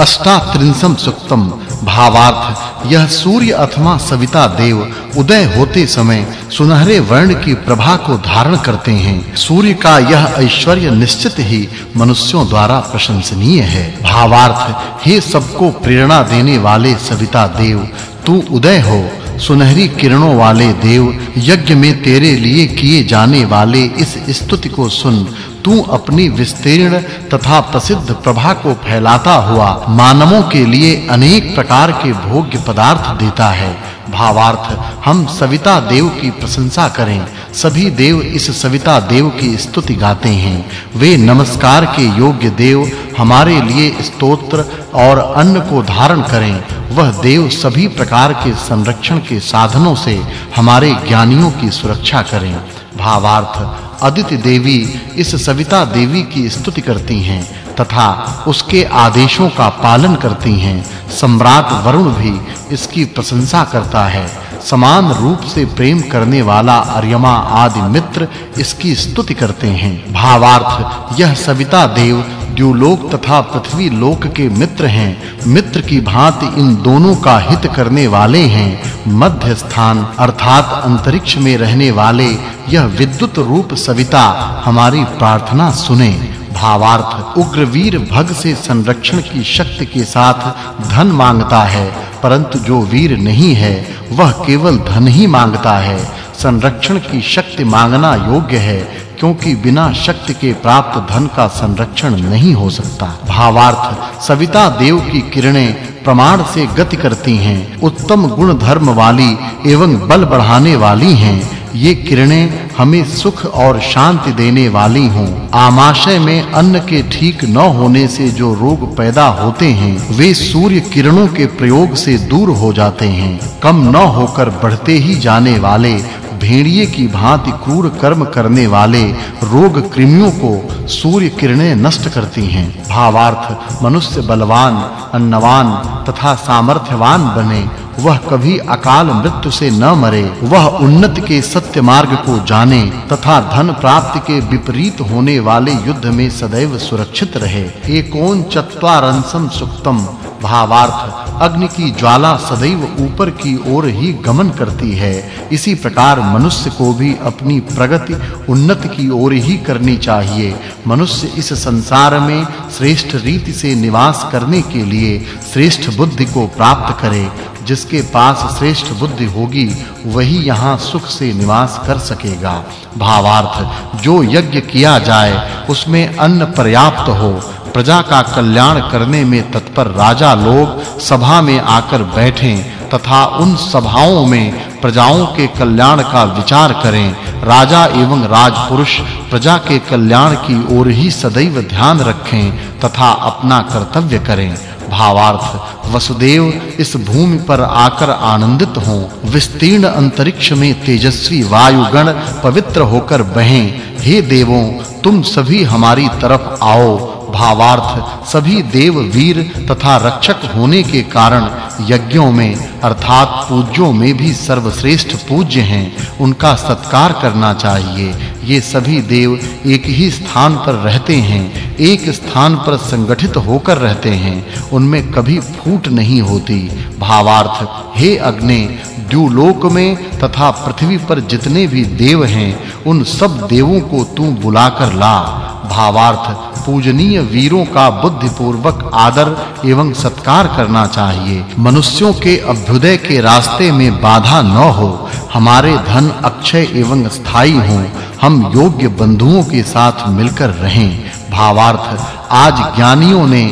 अष्टात्रिंसम सुक्तम भावार्थ यह सूर्य अथवा सविता देव, उदय होते समय सुनहरे वर्ण की प्रभा को धारण करते हैं। सूर्य का यह ऐश्वर्य निश्चित ही मनुष्यों द्वारा प्रशंसनीय है। भावार्थ, हे सबको प्रेरणा देने वाले सविता देव, तू उदय हो। सुनहरी किरणों वाले देव, यज्ञ में तेरे लिए किए जाने वाले इस स्तुति को सुन। तू अपनी विस्तीर्ण तथा प्रसिद्ध प्रभा को फैलाता हुआ मानवों के लिए अनेक प्रकार के भोग्य पदार्थ देता है। भावार्थ, हम सविता देव की प्रशंसा करें। सभी देव इस सविता देव की स्तुति गाते हैं। वे नमस्कार के योग्य देव, हमारे लिए स्तोत्र और अन्न को धारण करें। वह देव सभी प्रकार के संरक्षण के साधनों से हमारे ज्ञानियों की सुरक्षा करें। भावार्थ अदिति देवी इस सविता देवी की स्तुति करती हैं तथा उसके आदेशों का पालन करती हैं। सम्राट वरुण भी इसकी प्रशंसा करता है। समान रूप से प्रेम करने वाला अर्यमा आदि मित्र इसकी स्तुति करते हैं। भावार्थ, यह सविता देव, द्युलोक तथा पृथ्वी लोक के मित्र हैं। मित्र की भांति इन दोनों का हित करने वाले हैं मध्य स्थान अर्थात अंतरिक्ष में रहने वाले, यह विद्युत रूप सविता हमारी प्रार्थना सुने। भावार्थ उग्रवीर भग से संरक्षण की शक्ति के साथ धन माँगता है, परंतु जो वीर नहीं है, वह केवल धन ही माँगता है। संरक्षण की शक्ति मांगना योग्य है क्योंकि बिना शक्ति के प्राप्त धन का संरक्षण नहीं हो सकता। भावार्थ, सविता देव की किरणें प्रमाण से गति करती हैं, उत्तम गुण धर्म वाली एवं बल बढ़ाने वाली हैं। ये किरणें हमें सुख और शांति देने वाली हों। आमाशय में अन्न के ठीक न होने से जो रोग पैदा होते हैं, वे सूर्य किरणों के प्रयोग से दूर हो जाते हैं। कम न होकर बढ़ते ही जाने वाले भेड़िए की भांति क्रूर कर्म करने वाले रोग कृमियों को सूर्य किरणें नष्ट करती हैं। भावार्थ, मनुष्य बलवान, अन्नवान तथा सामर्थ्यवान बने, वह कभी अकाल मृत्यु से न मरे। वह उन्नत के सत्य मार्ग को जाने तथा धन प्राप्ति के विपरीत होने वाले युद्ध में सदैव सुरक्षित रहे। एकोन चत्वारंसम सुक्तम। भावार्थ। अग्नि की ज्वाला सदैव ऊपर की ओर ही गमन करती है। इसी प्रकार मनुष्य को भी अपनी प्रगति, उन्नति की ओर ही करनी चाहिए। मनुष्य इस संसार में श्रेष्ठ रीति से निवास करने के लिए श्रेष्ठ बुद्धि को प्राप्त करे। जिसके पास श्रेष्ठ बुद्धि होगी, वही यहाँ सुख से निवास कर सकेगा। भावार्थ, जो यज्ञ किया जाए, उसमें अन्न पर्याप्त हो। प्रजा का कल्याण करने में तत्पर राजा लोग सभा में आकर बैठें तथा उन सभाओं में प्रजाओं के कल्याण का विचार करें। राजा एवं राजपुरुष प्रजा के कल्याण की ओर ही सदैव ध्यान रखें तथा अपना कर्तव्य करें। भावार्थ, वसुदेव इस भूमि पर आकर आनंदित हों। विस्तीर्ण अंतरिक्ष में तेजस्वी वायुगण पवित्र होकर बहें। हे देवों, तुम सभी हमारी तरफ़ आओ। भावार्थ, सभी देव वीर तथा रक्षक होने के कारण यज्ञों में, अर्थात पूज्यों में भी सर्वश्रेष्ठ पूज्य हैं। उनका सत्कार करना चाहिए। ये सभी देव एक ही स्थान पर रहते हैं। एक स्थान पर संगठित होकर रहते हैं, उनमें कभी फूट नहीं होती। भावार्थ, हे अग्नि, द्युलोक में तथा पृथ्वी पर जितने भी देव हैं, उन सब देवों को तू बुलाकर ला। भावार्थ, पूजनीय वीरों का बुद्धि पूर्वक आदर एवं सत्कार करना चाहिए। मनुष्यों के अभ्युदय के रास्ते में बाधा न हो। हमारे धन, अक्षय एवं स्थायी हो। हम योग्य बंधुओं के साथ मिलकर रहें। भावार्थ। आज ज्ञानियों ने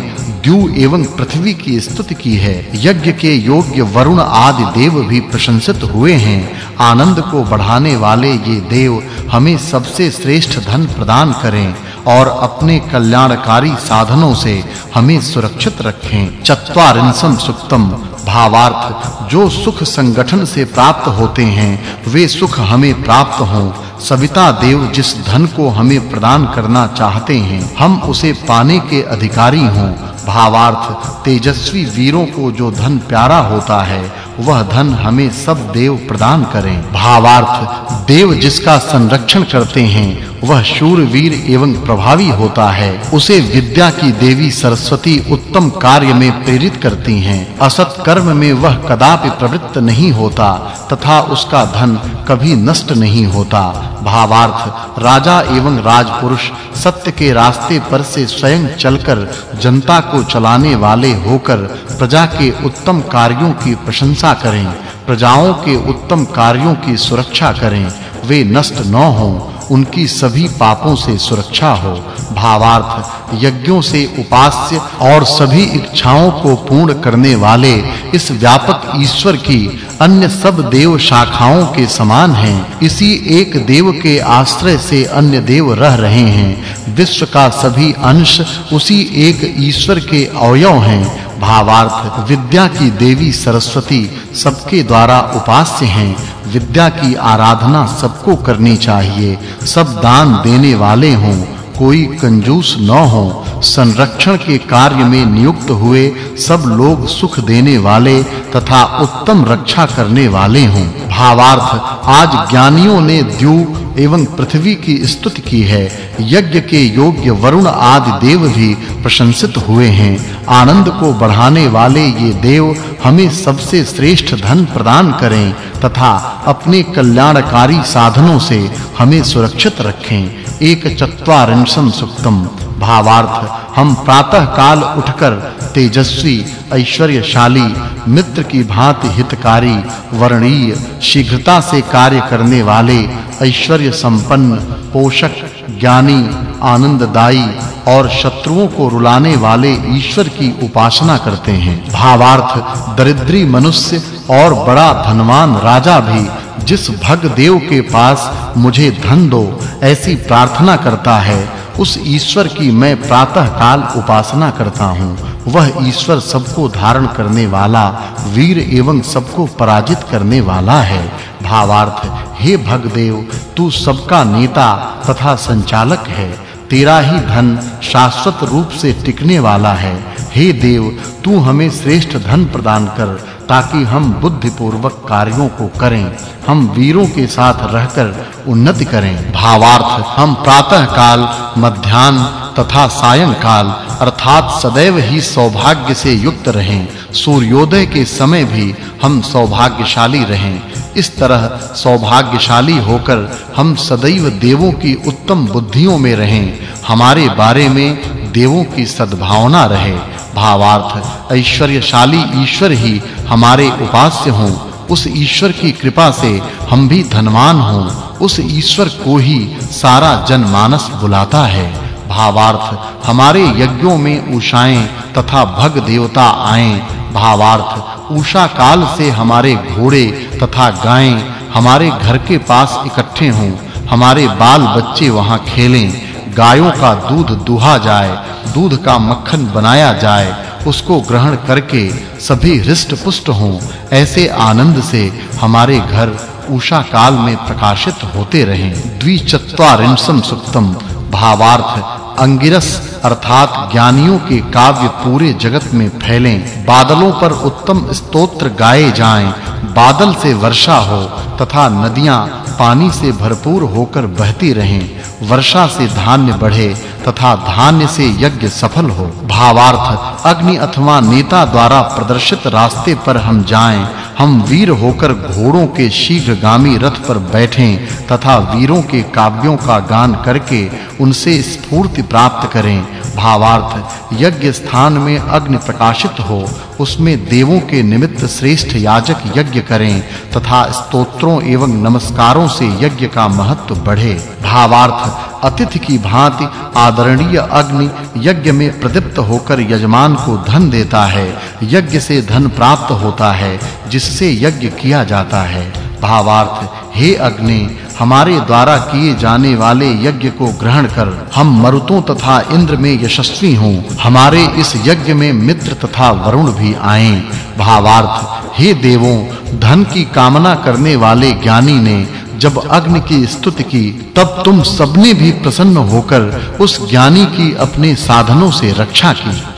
द्यू एवं पृथ्वी की स्तुति की है। यज्ञ के योग्य वरुण आदि देव भी प्रशंसित हुए हैं। आनंद को बढ़ाने वाले ये देव हमें सबसे श्रेष्ठ धन प्रदान करें और अपने कल्याणकारी साधनों से हमें सुरक्षित रखें। चत्वारिंसम सुक्तम। भावार्थ, जो सुख संगठन से प्राप्त होते हैं, वे सुख हमें प्राप्त हों। सविता देव जिस धन को हमें प्रदान करना चाहते हैं, हम उसे पाने के अधिकारी हों। भावार्थ, तेजस्वी वीरों को जो धन प्यारा होता है, वह धन हमें सब देव प्रदान करें। भावार्थ, देव जिसका संरक्षण करते हैं, वह शूरवीर एवं प्रभावी होता है। उसे विद्या की देवी सरस्वती उत्तम कार्य में प्रेरित करती हैं। असत कर्म में वह कदापि प्रवृत्त नहीं होता, तथा उसका धन कभी नष्ट नहीं होता। भावार्थ, राजा एवं राजपुरुष सत्य के रास्ते पर से स्वयं चलकर जनता को चलाने वाले होकर प्रजा के उत्तम कार्यों की प्रशंसा करें, प्रजाओं के उत्तम कार्यों की सुरक्षा करें, वे नष्ट न हों। उनकी सभी पापों से सुरक्षा हो, भावार्थ, यज्ञों से उपास्य और सभी इच्छाओं को पूर्ण करने वाले इस व्यापक ईश्वर की अन्य सब देव शाखाओं के समान हैं। इसी एक देव के आश्रय से अन्य देव रह रहे हैं। विश्व का सभी अंश उसी एक ईश्वर के अवयव हैं। भावार्थ विद्या की देवी सरस्वती सबके द्वारा उपास्य हैं। विद्या की आराधना सबको करनी चाहिए। सब दान देने वाले हों। कोई कंजूस न हो, संरक्षण के कार्य में नियुक्त हुए सब लोग सुख देने वाले तथा उत्तम रक्षा करने वाले हों। भावार्थ, आज ज्ञानियों ने द्यू एवं पृथ्वी की स्तुति की है। यज्ञ के योग्य वरुण आदि देव भी प्रशंसित हुए हैं। आनंद को बढ़ाने वाले ये देव हमें सबसे श्रेष्ठ धन प्रदान करें तथा अपने कल्याणकारी साधनों से हमें सुरक्षित रखें। एक चत्वारिंशम सुक्तम भावार्थ, हम प्रातः काल उठकर तेजस्वी, ऐश्वर्यशाली, मित्र की भांति हितकारी, वर्णीय, शीघ्रता से कार्य करने वाले ऐश्वर्य संपन्न पोषक, ज्ञानी, आनंददायी और शत्रुओं को रुलाने वाले ईश्वर की उपासना करते हैं। भावार्थ, दरिद्री मनुष्य और बड़ा धनवान राजा भी जिस भग देव के पास मुझे धन दो, ऐसी प्रार्थना करता है। उस ईश्वर की मैं प्रातः काल उपासना करता हूँ। वह ईश्वर सबको धारण करने वाला, वीर एवं सबको पराजित करने वाला है। भावार्थ, हे भगदेव, तू सबका नेता तथा संचालक है। तेरा ही धन शाश्वत रूप से टिकने वाला है। हे देव, तू हमें श्रेष्ठ धन प्रदान कर, ताकि हम बुद्धि पूर्वक कार्यों को करें। हम वीरों के साथ रहकर उन्नति करें। भावार्थ, हम प्रातः काल मध्याह्न तथा सायं काल अर्थात सदैव ही सौभाग्य से युक्त रहें। सूर्योदय के समय भी हम सौभाग्यशाली रहें। इस तरह सौभाग्यशाली होकर हम सदैव देवों की उत्तम बुद्धियों में रहें। हमारे बारे में देवों की सद्भावना रहे। भावार्थ, ऐश्वर्यशाली ईश्वर ही हमारे उपास्य हों। उस ईश्वर की कृपा से हम भी धनवान हों। उस ईश्वर को ही सारा जनमानस बुलाता है। भावार्थ, हमारे यज्ञों में उषाएँ तथा भग देवता आएँ। भावार्थ उषा काल से हमारे घोड़े तथा गायें हमारे घर के पास इकट्ठे हों, हमारे बाल बच्चे वहाँ खेलें, गायों का दूध दुहा जाए, दूध का मक्खन बनाया जाए, उसको ग्रहण करके सभी हृष्ट पुष्ट हों, ऐसे आनंद से हमारे घर उषा काल में प्रकाशित होते रहें। द्विचत्वारिंशम सुक्तम भावार्थ अंगिरस अर्थात ज्ञानियों के काव्य पूरे जगत में फैलें, बादलों पर उत्तम स्तोत्र गाए जाएँ बादल से वर्षा हो तथा नदियाँ पानी से भरपूर होकर बहती रहें, वर्षा से धान्य बढ़े तथा धान्य से यज्ञ सफल हो। भावार्थ, अग्नि अथवा नेता द्वारा प्रदर्शित रास्ते पर हम जाएँ, हम वीर होकर घोड़ों के शीघ्रगामी रथ पर बैठें तथा वीरों के काव्यों का गान करके उनसे स्फूर्ति प्राप्त करें। भावार्थ यज्ञ स्थान में अग्नि प्रकाशित हो, उसमें देवों के निमित्त श्रेष्ठ याजक यज्ञ करें तथा स्तोत्रों एवं नमस्कारों से यज्ञ का महत्व बढ़े। भावार्थ, अतिथि की भांति आदरणीय अग्नि यज्ञ में प्रदीप्त होकर यजमान को धन देता है, यज्ञ से धन प्राप्त होता है, जिससे यज्ञ किया जाता है। भावार्थ, हे अग्नि हमारे द्वारा किए जाने वाले यज्ञ को ग्रहण कर हम मरुतों तथा इंद्र में यशस्वी हों। हमारे इस यज्ञ में मित्र तथा वरुण भी आएँ। भावार्थ, हे देवों, धन की कामना करने वाले ज्ञानी ने जब अग्नि की स्तुति की, तब तुम सबने भी प्रसन्न होकर उस ज्ञानी की अपने साधनों से रक्षा की।